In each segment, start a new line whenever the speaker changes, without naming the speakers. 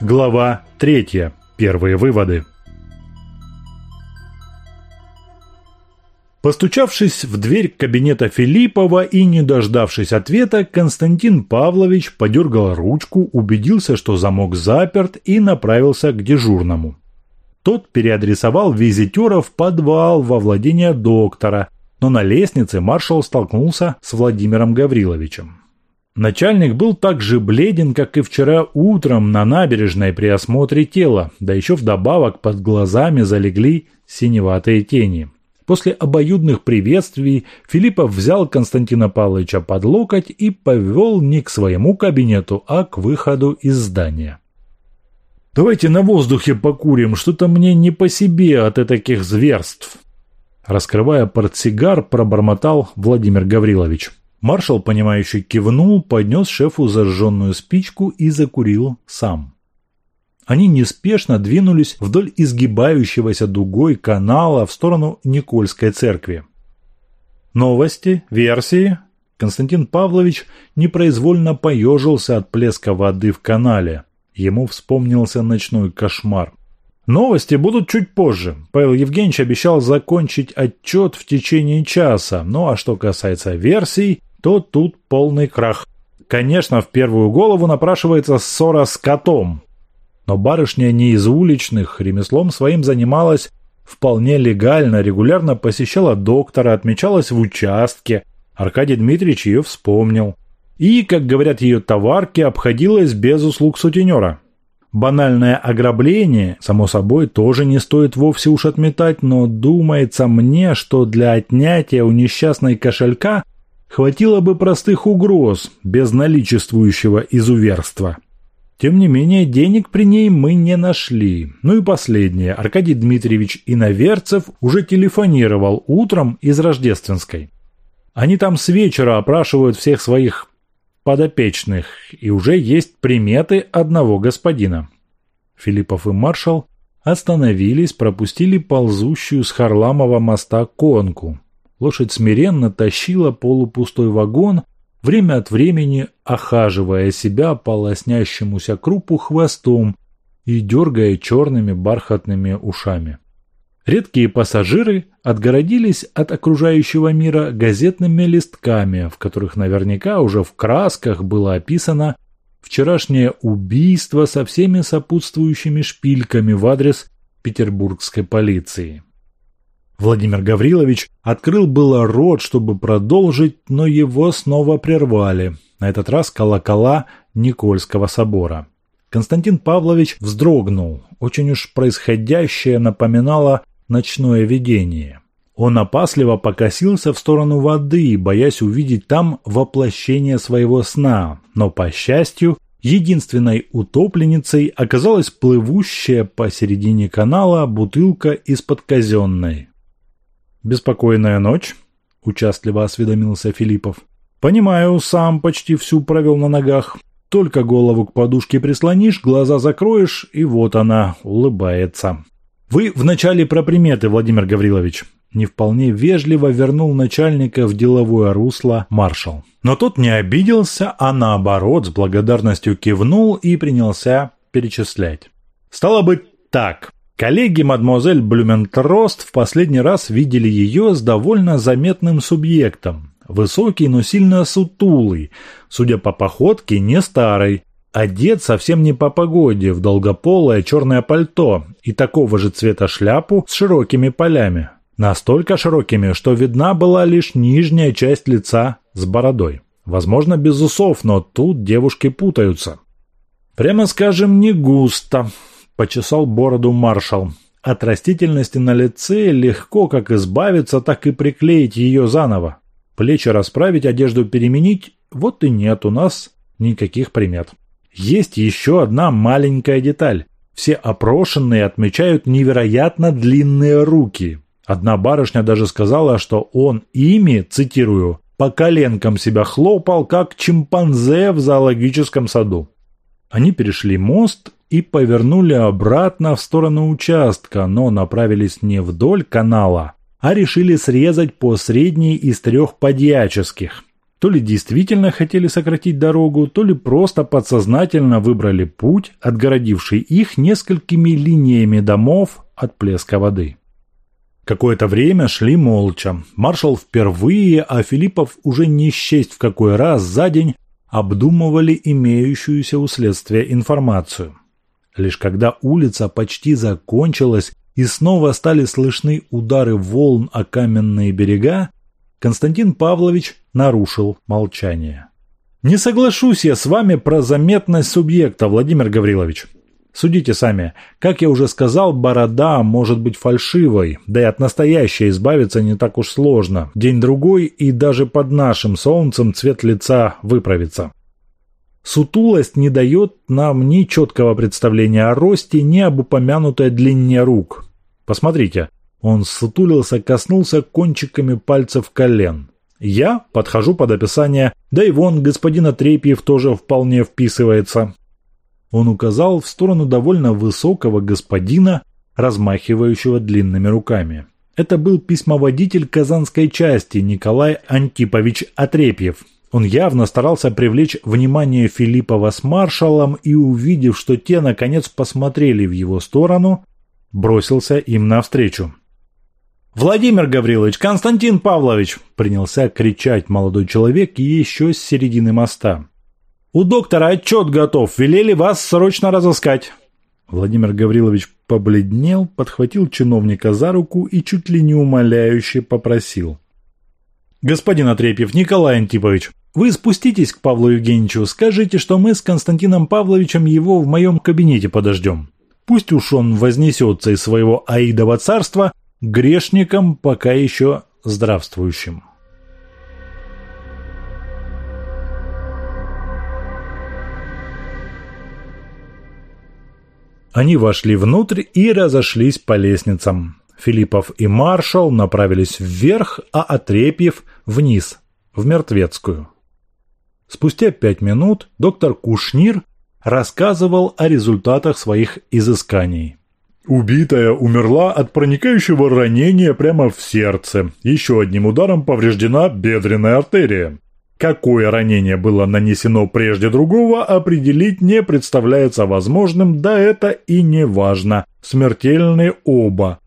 Глава 3. Первые выводы. Постучавшись в дверь кабинета Филиппова и не дождавшись ответа, Константин Павлович подергал ручку, убедился, что замок заперт и направился к дежурному. Тот переадресовал визитера в подвал во владение доктора, но на лестнице маршал столкнулся с Владимиром Гавриловичем. Начальник был так же бледен, как и вчера утром на набережной при осмотре тела, да еще вдобавок под глазами залегли синеватые тени. После обоюдных приветствий Филиппов взял Константина Павловича под локоть и повел не к своему кабинету, а к выходу из здания. «Давайте на воздухе покурим, что-то мне не по себе от таких зверств», Раскрывая портсигар, пробормотал Владимир Гаврилович. Маршал, понимающий, кивнул, поднес шефу зажженную спичку и закурил сам. Они неспешно двинулись вдоль изгибающегося дугой канала в сторону Никольской церкви. Новости, версии. Константин Павлович непроизвольно поежился от плеска воды в канале. Ему вспомнился ночной кошмар. Новости будут чуть позже. Павел Евгеньевич обещал закончить отчет в течение часа. Ну а что касается версий, то тут полный крах. Конечно, в первую голову напрашивается ссора с котом. Но барышня не из уличных, ремеслом своим занималась вполне легально, регулярно посещала доктора, отмечалась в участке. Аркадий Дмитриевич ее вспомнил. И, как говорят ее товарки, обходилась без услуг сутенера. Банальное ограбление, само собой, тоже не стоит вовсе уж отметать, но думается мне, что для отнятия у несчастной кошелька – Хватило бы простых угроз, без наличествующего изуверства. Тем не менее, денег при ней мы не нашли. Ну и последнее. Аркадий Дмитриевич Иноверцев уже телефонировал утром из Рождественской. Они там с вечера опрашивают всех своих подопечных, и уже есть приметы одного господина. Филиппов и маршал остановились, пропустили ползущую с Харламова моста конку. Лошадь смиренно тащила полупустой вагон, время от времени охаживая себя по лоснящемуся крупу хвостом и дергая черными бархатными ушами. Редкие пассажиры отгородились от окружающего мира газетными листками, в которых наверняка уже в красках было описано вчерашнее убийство со всеми сопутствующими шпильками в адрес петербургской полиции. Владимир Гаврилович открыл было рот, чтобы продолжить, но его снова прервали. На этот раз колокола Никольского собора. Константин Павлович вздрогнул. Очень уж происходящее напоминало ночное видение. Он опасливо покосился в сторону воды, боясь увидеть там воплощение своего сна. Но, по счастью, единственной утопленницей оказалась плывущая посередине канала бутылка из-под казенной. «Беспокойная ночь?» – участливо осведомился Филиппов. «Понимаю, сам почти всю провел на ногах. Только голову к подушке прислонишь, глаза закроешь, и вот она улыбается». «Вы вначале про приметы, Владимир Гаврилович», не вполне вежливо вернул начальника в деловое русло маршал. Но тот не обиделся, а наоборот с благодарностью кивнул и принялся перечислять. «Стало быть так, Коллеги мадемуазель Блюментрост в последний раз видели ее с довольно заметным субъектом. Высокий, но сильно сутулый, судя по походке, не старый. Одет совсем не по погоде, в долгополое черное пальто и такого же цвета шляпу с широкими полями. Настолько широкими, что видна была лишь нижняя часть лица с бородой. Возможно, без усов, но тут девушки путаются. Прямо скажем, не густо. Почесал бороду маршал. От растительности на лице легко как избавиться, так и приклеить ее заново. Плечи расправить, одежду переменить – вот и нет у нас никаких примет. Есть еще одна маленькая деталь. Все опрошенные отмечают невероятно длинные руки. Одна барышня даже сказала, что он ими, цитирую, по коленкам себя хлопал, как чимпанзе в зоологическом саду. Они перешли мост и повернули обратно в сторону участка, но направились не вдоль канала, а решили срезать по средней из трех подьяческих. То ли действительно хотели сократить дорогу, то ли просто подсознательно выбрали путь, отгородивший их несколькими линиями домов от плеска воды. Какое-то время шли молча. Маршал впервые, а Филиппов уже не счесть в какой раз за день обдумывали имеющуюся у следствия информацию. Лишь когда улица почти закончилась и снова стали слышны удары волн о каменные берега, Константин Павлович нарушил молчание. «Не соглашусь я с вами про заметность субъекта, Владимир Гаврилович. Судите сами. Как я уже сказал, борода может быть фальшивой, да и от настоящей избавиться не так уж сложно. День-другой, и даже под нашим солнцем цвет лица выправится. Сутулость не дает нам ни четкого представления о росте, ни об упомянутой длине рук. Посмотрите, он сутулился, коснулся кончиками пальцев колен. Я подхожу под описание, да и вон господин Отрепьев тоже вполне вписывается. Он указал в сторону довольно высокого господина, размахивающего длинными руками. Это был письмоводитель казанской части Николай Антипович Отрепьев. Он явно старался привлечь внимание Филиппова с маршалом и, увидев, что те наконец посмотрели в его сторону, бросился им навстречу. «Владимир Гаврилович, Константин Павлович!» – принялся кричать молодой человек еще с середины моста. «У доктора отчет готов, велели вас срочно разыскать». Владимир Гаврилович побледнел, подхватил чиновника за руку и чуть ли не умоляюще попросил. «Господин Отрепьев, Николай Антипович, вы спуститесь к Павлу Евгеньевичу, скажите, что мы с Константином Павловичем его в моем кабинете подождем. Пусть уж он вознесется из своего Аидова царства грешником, пока еще здравствующим». Они вошли внутрь и разошлись по лестницам. Филиппов и маршал направились вверх, а Отрепьев – вниз, в Мертвецкую. Спустя пять минут доктор Кушнир рассказывал о результатах своих изысканий. Убитая умерла от проникающего ранения прямо в сердце. Еще одним ударом повреждена бедренная артерия. Какое ранение было нанесено прежде другого, определить не представляется возможным, да это и не важно. Смертельные оба.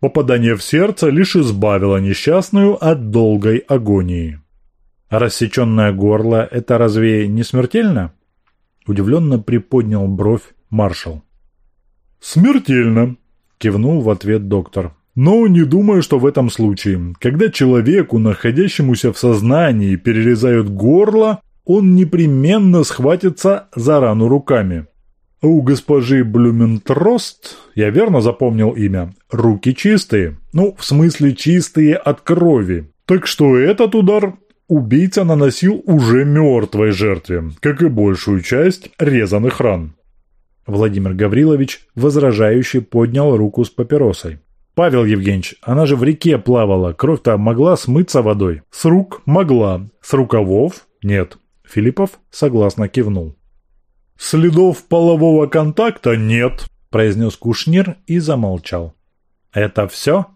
Попадание в сердце лишь избавило несчастную от долгой агонии. рассеченное горло – это разве не смертельно? Удивленно приподнял бровь маршал. «Смертельно!» – кивнул в ответ доктор. Но не думаю, что в этом случае. Когда человеку, находящемуся в сознании, перерезают горло, он непременно схватится за рану руками. У госпожи Блюментрост, я верно запомнил имя, руки чистые. Ну, в смысле чистые от крови. Так что этот удар убийца наносил уже мертвой жертве, как и большую часть резаных ран. Владимир Гаврилович возражающе поднял руку с папиросой. «Павел Евгеньевич, она же в реке плавала, кровь-то могла смыться водой». «С рук могла, с рукавов нет». Филиппов согласно кивнул. «Следов полового контакта нет», – произнес Кушнир и замолчал. «Это все?»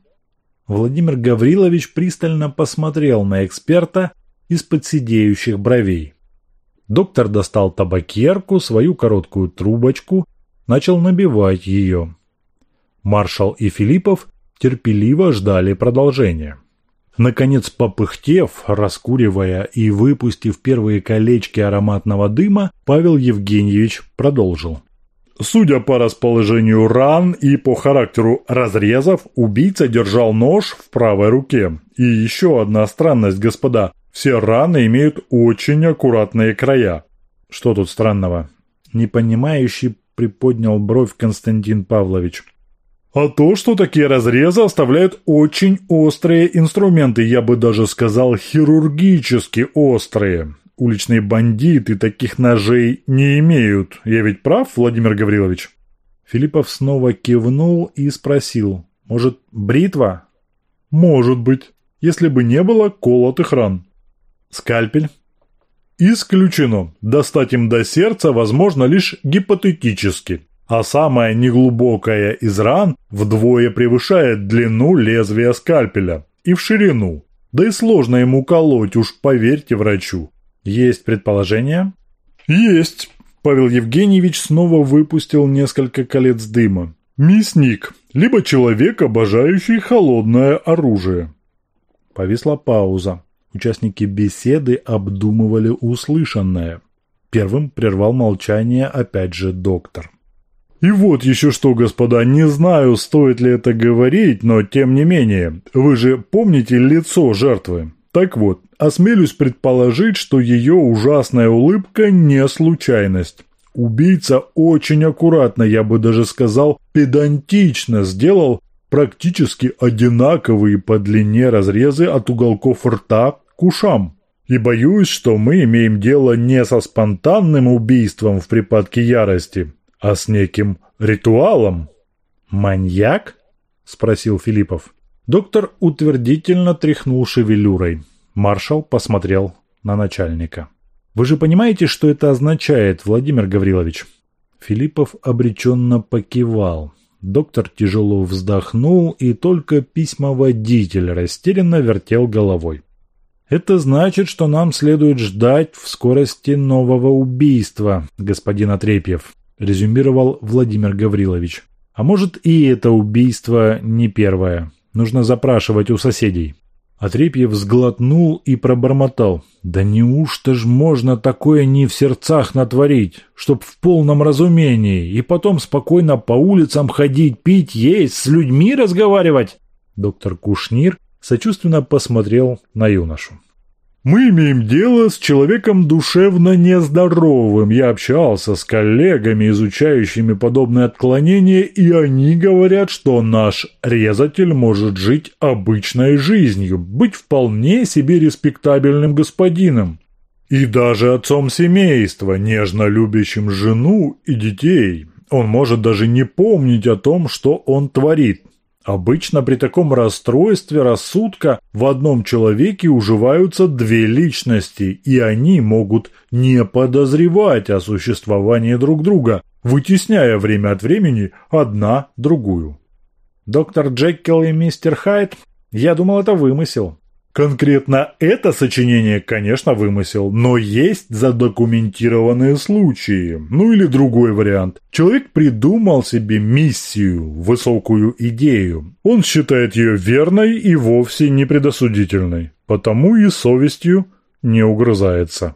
Владимир Гаврилович пристально посмотрел на эксперта из-под сидеющих бровей. Доктор достал табакерку, свою короткую трубочку, начал набивать ее. Маршал и Филиппов терпеливо ждали продолжения. Наконец, попыхтев, раскуривая и выпустив первые колечки ароматного дыма, Павел Евгеньевич продолжил. Судя по расположению ран и по характеру разрезов, убийца держал нож в правой руке. И еще одна странность, господа. Все раны имеют очень аккуратные края. Что тут странного? Непонимающий приподнял бровь Константин Павлович. А то, что такие разрезы оставляют очень острые инструменты, я бы даже сказал хирургически острые. Уличные бандиты таких ножей не имеют. Я ведь прав, Владимир Гаврилович? Филиппов снова кивнул и спросил. Может, бритва? Может быть, если бы не было колотых ран. Скальпель? Исключено. Достать им до сердца возможно лишь гипотетически а самая неглубокая из ран вдвое превышает длину лезвия скальпеля и в ширину. Да и сложно ему колоть, уж поверьте врачу. Есть предположение? Есть. Павел Евгеньевич снова выпустил несколько колец дыма. Мясник, либо человек, обожающий холодное оружие. Повисла пауза. Участники беседы обдумывали услышанное. Первым прервал молчание опять же доктор. И вот еще что, господа, не знаю, стоит ли это говорить, но тем не менее, вы же помните лицо жертвы? Так вот, осмелюсь предположить, что ее ужасная улыбка не случайность. Убийца очень аккуратно, я бы даже сказал, педантично сделал практически одинаковые по длине разрезы от уголков рта к ушам. И боюсь, что мы имеем дело не со спонтанным убийством в припадке ярости, а с неким ритуалом. «Маньяк?» – спросил Филиппов. Доктор утвердительно тряхнул шевелюрой. Маршал посмотрел на начальника. «Вы же понимаете, что это означает, Владимир Гаврилович?» Филиппов обреченно покивал. Доктор тяжело вздохнул, и только письмоводитель растерянно вертел головой. «Это значит, что нам следует ждать в скорости нового убийства, господин Отрепьев», резюмировал Владимир Гаврилович. «А может и это убийство не первое. Нужно запрашивать у соседей». Отрепьев сглотнул и пробормотал. «Да неужто ж можно такое не в сердцах натворить, чтоб в полном разумении, и потом спокойно по улицам ходить, пить, есть, с людьми разговаривать?» Доктор Кушнир сочувственно посмотрел на юношу. «Мы имеем дело с человеком душевно нездоровым. Я общался с коллегами, изучающими подобные отклонения, и они говорят, что наш резатель может жить обычной жизнью, быть вполне себе респектабельным господином. И даже отцом семейства, нежно любящим жену и детей. Он может даже не помнить о том, что он творит. Обычно при таком расстройстве рассудка в одном человеке уживаются две личности, и они могут не подозревать о существовании друг друга, вытесняя время от времени одна другую. Доктор Джекил и мистер Хайд, я думал, это вымысел. Конкретно это сочинение, конечно, вымысел, но есть задокументированные случаи. Ну или другой вариант. Человек придумал себе миссию, высокую идею. Он считает ее верной и вовсе не предосудительной, потому и совестью не угрызается.